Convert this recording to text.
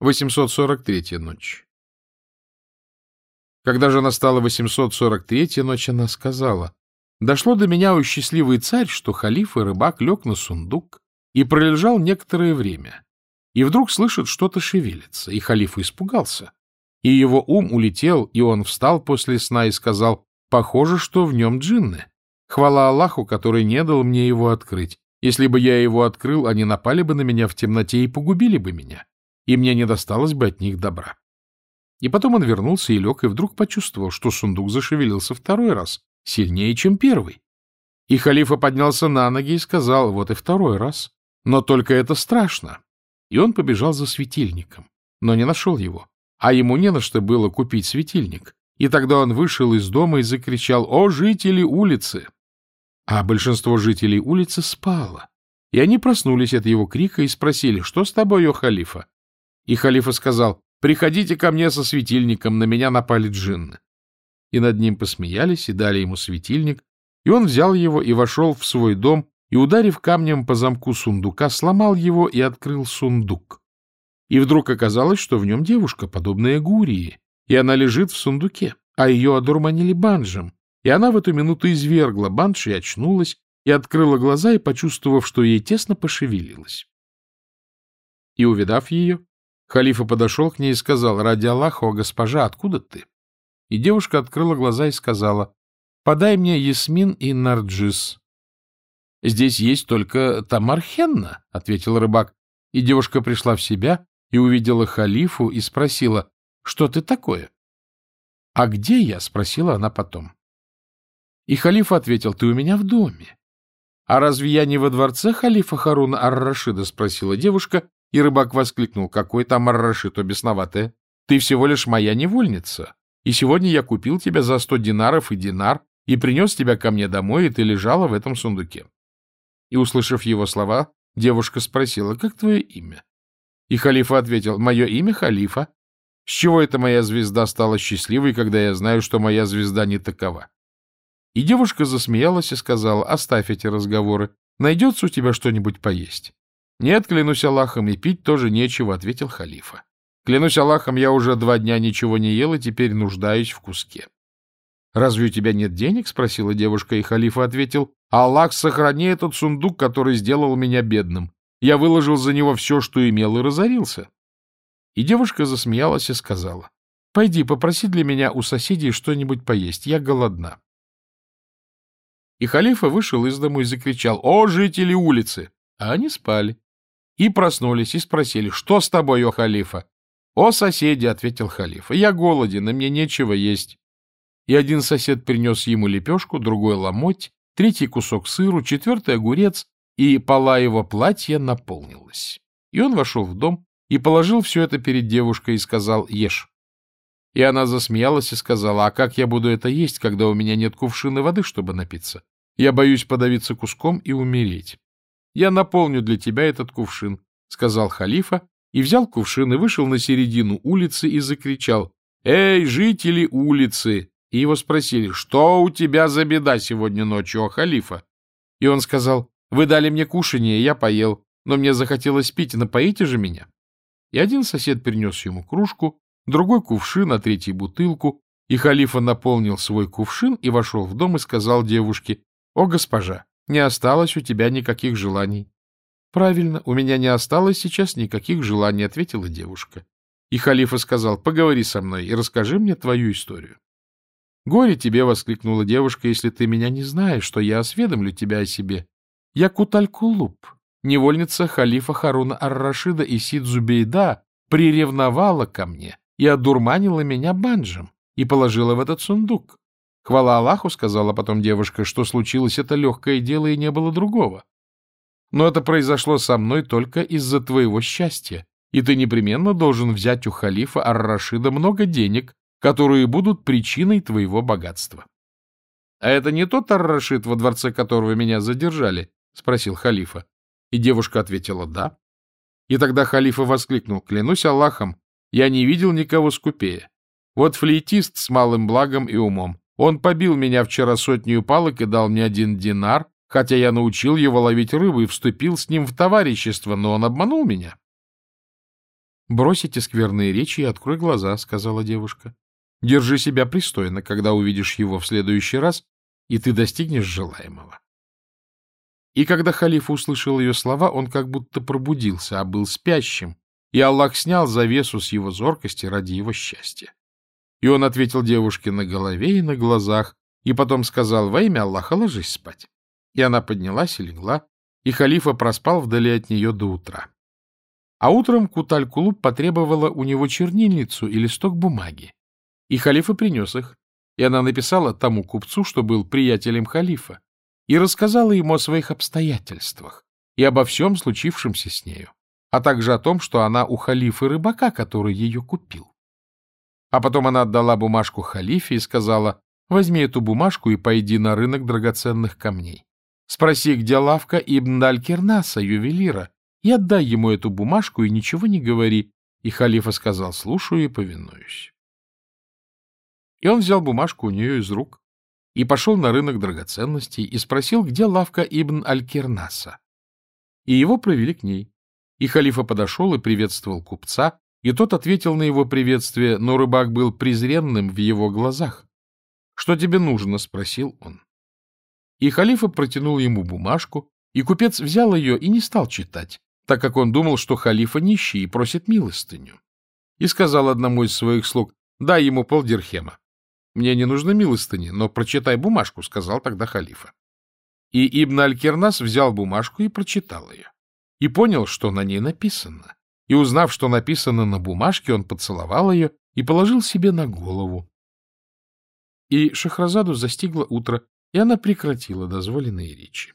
843-я ночь. Когда же настала 843-я ночь, она сказала, «Дошло до меня, о счастливый царь, что халиф и рыбак лег на сундук и пролежал некоторое время, и вдруг слышит, что-то шевелится, и халиф испугался, и его ум улетел, и он встал после сна и сказал, «Похоже, что в нем джинны. Хвала Аллаху, который не дал мне его открыть. Если бы я его открыл, они напали бы на меня в темноте и погубили бы меня и мне не досталось бы от них добра. И потом он вернулся и лег, и вдруг почувствовал, что сундук зашевелился второй раз, сильнее, чем первый. И халифа поднялся на ноги и сказал, вот и второй раз. Но только это страшно. И он побежал за светильником, но не нашел его. А ему не на что было купить светильник. И тогда он вышел из дома и закричал «О, жители улицы!» А большинство жителей улицы спало. И они проснулись от его крика и спросили «Что с тобой, о халифа?» И халифа сказал, «Приходите ко мне со светильником, на меня напали джинны». И над ним посмеялись и дали ему светильник, и он взял его и вошел в свой дом, и, ударив камнем по замку сундука, сломал его и открыл сундук. И вдруг оказалось, что в нем девушка, подобная Гурии, и она лежит в сундуке, а ее одурманили банжем, и она в эту минуту извергла банш и очнулась, и открыла глаза, и, почувствовав, что ей тесно, пошевелилась. И, увидав ее, Халифа подошел к ней и сказал, «Ради Аллаха, о госпожа, откуда ты?» И девушка открыла глаза и сказала, «Подай мне ясмин и нарджис». «Здесь есть только тамархенна», — ответил рыбак. И девушка пришла в себя и увидела халифу и спросила, «Что ты такое?» «А где я?» — спросила она потом. И халифа ответил, «Ты у меня в доме». «А разве я не во дворце халифа Харуна Ар-Рашида?» — спросила девушка, и рыбак воскликнул, какой там аррашито бесноватая. Ты всего лишь моя невольница. И сегодня я купил тебя за сто динаров и динар, и принес тебя ко мне домой, и ты лежала в этом сундуке. И, услышав его слова, девушка спросила, как твое имя? И халифа ответил, мое имя халифа. С чего эта моя звезда стала счастливой, когда я знаю, что моя звезда не такова? И девушка засмеялась и сказала, оставь эти разговоры, найдется у тебя что-нибудь поесть. — Нет, клянусь Аллахом, и пить тоже нечего, — ответил халифа. — Клянусь Аллахом, я уже два дня ничего не ел и теперь нуждаюсь в куске. — Разве у тебя нет денег? — спросила девушка, и халифа ответил. — Аллах, сохрани этот сундук, который сделал меня бедным. Я выложил за него все, что имел, и разорился. И девушка засмеялась и сказала. — Пойди, попроси для меня у соседей что-нибудь поесть, я голодна. И халифа вышел из дому и закричал. — О, жители улицы! А они спали и проснулись, и спросили, что с тобой, о халифа? — О, соседи, — ответил халифа, — я голоден, и мне нечего есть. И один сосед принес ему лепешку, другой — ломоть, третий — кусок сыру, четвертый — огурец, и пола его платья наполнилась. И он вошел в дом и положил все это перед девушкой и сказал «Ешь». И она засмеялась и сказала, «А как я буду это есть, когда у меня нет кувшины воды, чтобы напиться? Я боюсь подавиться куском и умереть». Я наполню для тебя этот кувшин, — сказал халифа, и взял кувшин и вышел на середину улицы и закричал, — Эй, жители улицы! И его спросили, что у тебя за беда сегодня ночью, о халифа? И он сказал, вы дали мне кушанье, я поел, но мне захотелось пить, напоите же меня. И один сосед принес ему кружку, другой кувшин, а третий бутылку, и халифа наполнил свой кувшин и вошел в дом и сказал девушке, «О, госпожа, не осталось у тебя никаких желаний. — Правильно, у меня не осталось сейчас никаких желаний, — ответила девушка. И халифа сказал, — поговори со мной и расскажи мне твою историю. — Горе тебе, — воскликнула девушка, — если ты меня не знаешь, что я осведомлю тебя о себе. Я Куталькулуп, невольница халифа Харуна Ар-Рашида и Сидзубейда, приревновала ко мне и одурманила меня банджем и положила в этот сундук. Хвала Аллаху, сказала потом девушка, что случилось это легкое дело и не было другого. Но это произошло со мной только из-за твоего счастья, и ты непременно должен взять у халифа Ар-Рашида много денег, которые будут причиной твоего богатства. — А это не тот Ар-Рашид, во дворце которого меня задержали? — спросил халифа. И девушка ответила «да». И тогда халифа воскликнул, клянусь Аллахом, я не видел никого скупее. Вот флейтист с малым благом и умом. Он побил меня вчера сотню палок и дал мне один динар, хотя я научил его ловить рыбу и вступил с ним в товарищество, но он обманул меня. — Брось эти скверные речи и открой глаза, — сказала девушка. — Держи себя пристойно, когда увидишь его в следующий раз, и ты достигнешь желаемого. И когда халиф услышал ее слова, он как будто пробудился, а был спящим, и Аллах снял завесу с его зоркости ради его счастья. И он ответил девушке на голове и на глазах, и потом сказал, во имя Аллаха ложись спать. И она поднялась и легла, и халифа проспал вдали от нее до утра. А утром Куталь-Кулуб потребовала у него чернильницу и листок бумаги. И халифа принес их, и она написала тому купцу, что был приятелем халифа, и рассказала ему о своих обстоятельствах и обо всем случившемся с нею, а также о том, что она у халифа рыбака, который ее купил. А потом она отдала бумажку халифе и сказала, возьми эту бумажку и пойди на рынок драгоценных камней. Спроси, где лавка Ибн Аль-Кернаса, ювелира, и отдай ему эту бумажку и ничего не говори. И халифа сказал, слушаю и повинуюсь. И он взял бумажку у нее из рук и пошел на рынок драгоценностей и спросил, где лавка Ибн Аль-Кернаса. И его провели к ней. И халифа подошел и приветствовал купца, и тот ответил на его приветствие, но рыбак был презренным в его глазах. «Что тебе нужно?» — спросил он. И халифа протянул ему бумажку, и купец взял ее и не стал читать, так как он думал, что халифа нищий и просит милостыню. И сказал одному из своих слуг, дай ему полдирхема. Мне не нужно милостыни, но прочитай бумажку, сказал тогда халифа. И Ибн Аль-Кернас взял бумажку и прочитал ее. И понял, что на ней написано. И узнав, что написано на бумажке, он поцеловал ее и положил себе на голову. И Шахразаду застигло утро, и она прекратила дозволенные речи.